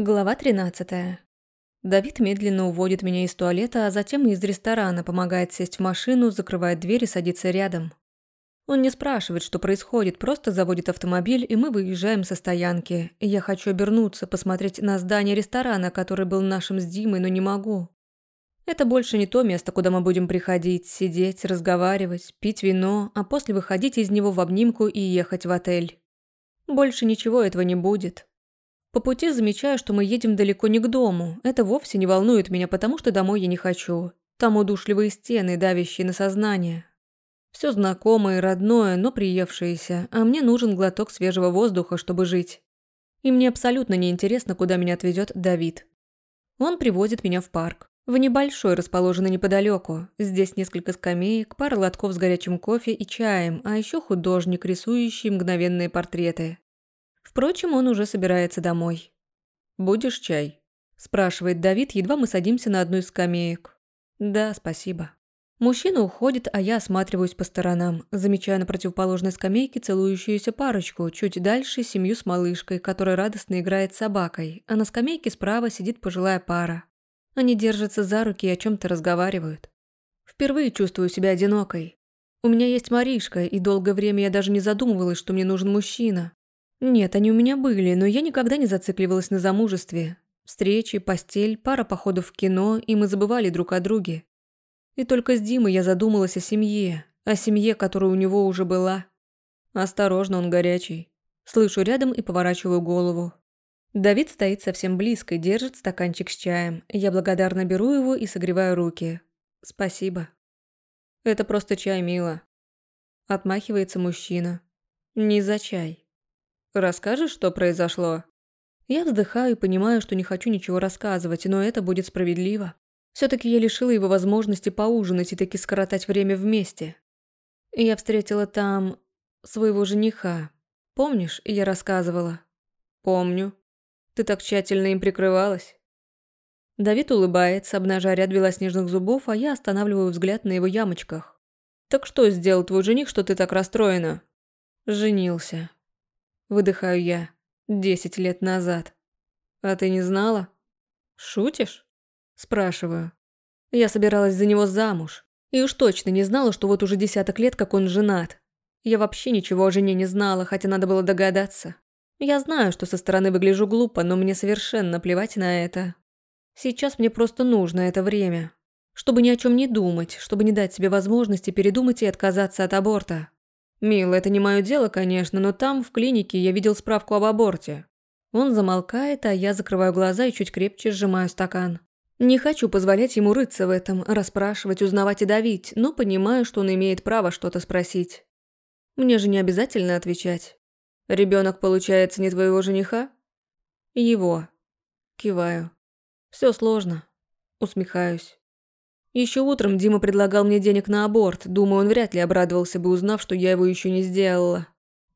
Глава 13. Давид медленно уводит меня из туалета, а затем из ресторана, помогает сесть в машину, закрывает дверь и садится рядом. Он не спрашивает, что происходит, просто заводит автомобиль, и мы выезжаем со стоянки. Я хочу обернуться, посмотреть на здание ресторана, который был нашим с Димой, но не могу. Это больше не то место, куда мы будем приходить, сидеть, разговаривать, пить вино, а после выходить из него в обнимку и ехать в отель. Больше ничего этого не будет. По пути замечаю, что мы едем далеко не к дому. Это вовсе не волнует меня, потому что домой я не хочу. Там удушливые стены, давящие на сознание. Все знакомое родное, но приевшееся, а мне нужен глоток свежего воздуха, чтобы жить. И мне абсолютно не интересно, куда меня отвезет Давид. Он привозит меня в парк. В небольшой, расположенный неподалеку. Здесь несколько скамеек, пара лотков с горячим кофе и чаем, а еще художник, рисующий мгновенные портреты. Впрочем, он уже собирается домой. «Будешь чай?» – спрашивает Давид, едва мы садимся на одну из скамеек. «Да, спасибо». Мужчина уходит, а я осматриваюсь по сторонам, замечаю на противоположной скамейке целующуюся парочку, чуть дальше семью с малышкой, которая радостно играет с собакой, а на скамейке справа сидит пожилая пара. Они держатся за руки и о чем то разговаривают. Впервые чувствую себя одинокой. У меня есть Маришка, и долгое время я даже не задумывалась, что мне нужен мужчина. Нет, они у меня были, но я никогда не зацикливалась на замужестве. Встречи, постель, пара походов в кино, и мы забывали друг о друге. И только с Димой я задумалась о семье, о семье, которая у него уже была. Осторожно, он горячий. Слышу рядом и поворачиваю голову. Давид стоит совсем близко и держит стаканчик с чаем. Я благодарно беру его и согреваю руки. Спасибо. Это просто чай, мила. Отмахивается мужчина. Не за чай. Расскажешь, что произошло?» Я вздыхаю и понимаю, что не хочу ничего рассказывать, но это будет справедливо. все таки я лишила его возможности поужинать и таки скоротать время вместе. Я встретила там своего жениха. Помнишь, я рассказывала? Помню. Ты так тщательно им прикрывалась. Давид улыбается, обнажая ряд белоснежных зубов, а я останавливаю взгляд на его ямочках. «Так что сделал твой жених, что ты так расстроена?» «Женился», Выдыхаю я. Десять лет назад. А ты не знала? Шутишь? Спрашиваю. Я собиралась за него замуж. И уж точно не знала, что вот уже десяток лет, как он женат. Я вообще ничего о жене не знала, хотя надо было догадаться. Я знаю, что со стороны выгляжу глупо, но мне совершенно плевать на это. Сейчас мне просто нужно это время. Чтобы ни о чем не думать, чтобы не дать себе возможности передумать и отказаться от аборта. «Мил, это не мое дело, конечно, но там, в клинике, я видел справку об аборте». Он замолкает, а я закрываю глаза и чуть крепче сжимаю стакан. Не хочу позволять ему рыться в этом, расспрашивать, узнавать и давить, но понимаю, что он имеет право что-то спросить. Мне же не обязательно отвечать. Ребенок, получается, не твоего жениха? Его. Киваю. Все сложно. Усмехаюсь. Еще утром Дима предлагал мне денег на аборт. Думаю, он вряд ли обрадовался бы, узнав, что я его еще не сделала.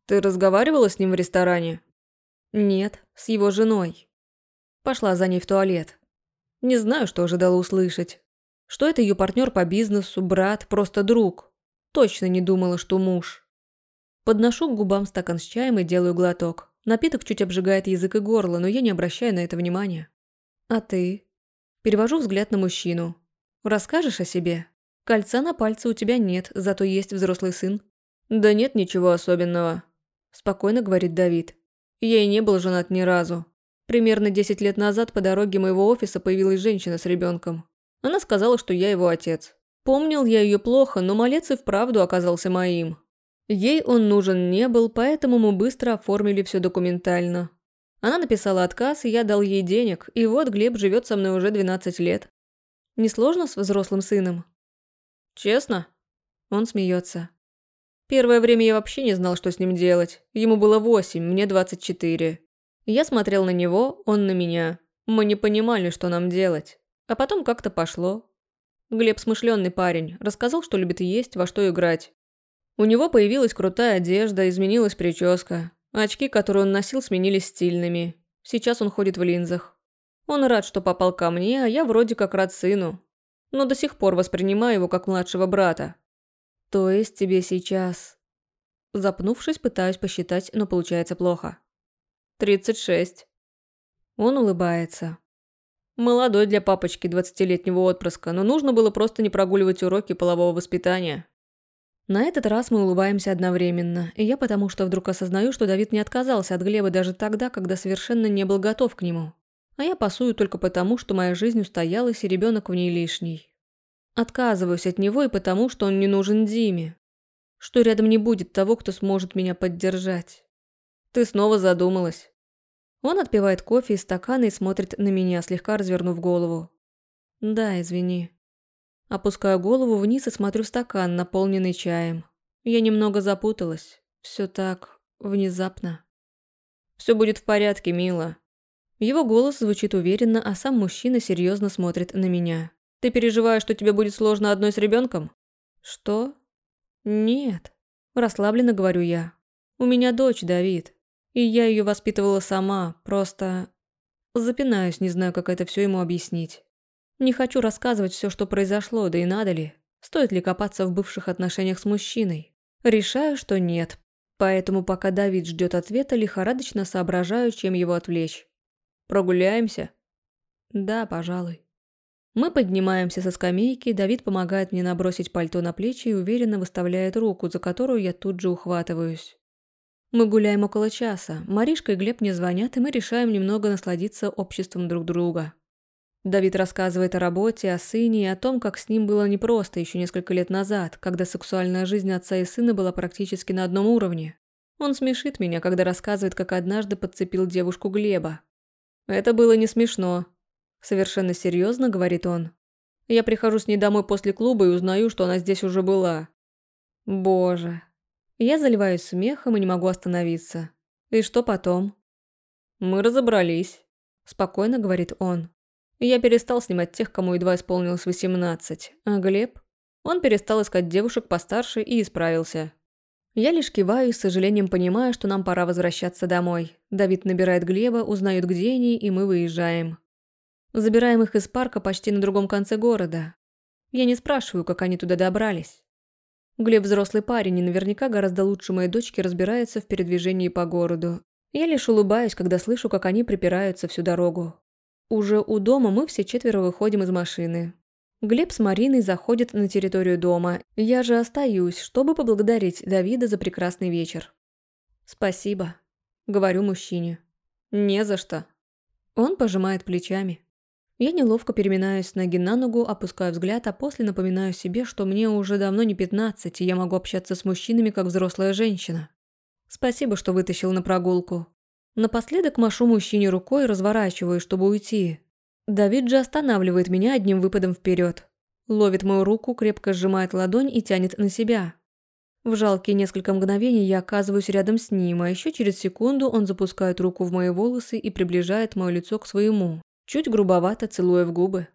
Ты разговаривала с ним в ресторане? Нет, с его женой. Пошла за ней в туалет. Не знаю, что ожидала услышать. Что это ее партнер по бизнесу, брат, просто друг. Точно не думала, что муж. Подношу к губам стакан с чаем и делаю глоток. Напиток чуть обжигает язык и горло, но я не обращаю на это внимания. А ты? Перевожу взгляд на мужчину. Расскажешь о себе? Кольца на пальце у тебя нет, зато есть взрослый сын». «Да нет ничего особенного», – спокойно говорит Давид. «Я и не был женат ни разу. Примерно 10 лет назад по дороге моего офиса появилась женщина с ребенком. Она сказала, что я его отец. Помнил я ее плохо, но малец и вправду оказался моим. Ей он нужен не был, поэтому мы быстро оформили все документально. Она написала отказ, и я дал ей денег, и вот Глеб живет со мной уже 12 лет. Несложно с взрослым сыном? Честно? Он смеется. Первое время я вообще не знал, что с ним делать. Ему было восемь, мне двадцать четыре. Я смотрел на него, он на меня. Мы не понимали, что нам делать. А потом как-то пошло. Глеб смышленый парень, рассказал, что любит есть, во что играть. У него появилась крутая одежда, изменилась прическа. Очки, которые он носил, сменились стильными. Сейчас он ходит в линзах. Он рад, что попал ко мне, а я вроде как рад сыну. Но до сих пор воспринимаю его как младшего брата. То есть тебе сейчас... Запнувшись, пытаюсь посчитать, но получается плохо. Тридцать шесть. Он улыбается. Молодой для папочки двадцатилетнего отпрыска, но нужно было просто не прогуливать уроки полового воспитания. На этот раз мы улыбаемся одновременно, и я потому что вдруг осознаю, что Давид не отказался от Глеба даже тогда, когда совершенно не был готов к нему. А я пасую только потому, что моя жизнь устоялась и ребенок в ней лишний. Отказываюсь от него и потому, что он не нужен Диме. Что рядом не будет того, кто сможет меня поддержать. Ты снова задумалась. Он отпивает кофе из стакана и смотрит на меня, слегка развернув голову. Да, извини. Опускаю голову вниз и смотрю в стакан, наполненный чаем. Я немного запуталась. Все так внезапно. Все будет в порядке, мила. Его голос звучит уверенно, а сам мужчина серьезно смотрит на меня. Ты переживаешь, что тебе будет сложно одной с ребенком? Что? Нет. Расслабленно говорю я. У меня дочь, Давид. И я ее воспитывала сама, просто... Запинаюсь, не знаю, как это все ему объяснить. Не хочу рассказывать все, что произошло, да и надо ли. Стоит ли копаться в бывших отношениях с мужчиной? Решаю, что нет. Поэтому, пока Давид ждет ответа, лихорадочно соображаю, чем его отвлечь. Прогуляемся? Да, пожалуй. Мы поднимаемся со скамейки, Давид помогает мне набросить пальто на плечи и уверенно выставляет руку, за которую я тут же ухватываюсь. Мы гуляем около часа, Маришка и Глеб мне звонят, и мы решаем немного насладиться обществом друг друга. Давид рассказывает о работе, о сыне и о том, как с ним было непросто еще несколько лет назад, когда сексуальная жизнь отца и сына была практически на одном уровне. Он смешит меня, когда рассказывает, как однажды подцепил девушку Глеба. Это было не смешно, Совершенно серьезно, говорит он. Я прихожу с ней домой после клуба и узнаю, что она здесь уже была. Боже. Я заливаюсь смехом и не могу остановиться. И что потом? Мы разобрались. Спокойно говорит он. Я перестал снимать тех, кому едва исполнилось 18. А Глеб? Он перестал искать девушек постарше и исправился. Я лишь киваю и с сожалением понимаю, что нам пора возвращаться домой. Давид набирает Глеба, узнает, где они, и мы выезжаем. Забираем их из парка почти на другом конце города. Я не спрашиваю, как они туда добрались. Глеб взрослый парень и наверняка гораздо лучше моей дочки разбирается в передвижении по городу. Я лишь улыбаюсь, когда слышу, как они припираются всю дорогу. Уже у дома мы все четверо выходим из машины. Глеб с Мариной заходят на территорию дома. Я же остаюсь, чтобы поблагодарить Давида за прекрасный вечер. «Спасибо», — говорю мужчине. «Не за что». Он пожимает плечами. Я неловко переминаюсь с ноги на ногу, опускаю взгляд, а после напоминаю себе, что мне уже давно не 15, и я могу общаться с мужчинами, как взрослая женщина. Спасибо, что вытащил на прогулку. Напоследок машу мужчине рукой и разворачиваю, чтобы уйти. Давид же останавливает меня одним выпадом вперед. Ловит мою руку, крепко сжимает ладонь и тянет на себя. В жалкие несколько мгновений я оказываюсь рядом с ним, а еще через секунду он запускает руку в мои волосы и приближает мое лицо к своему чуть грубовато целуя в губы.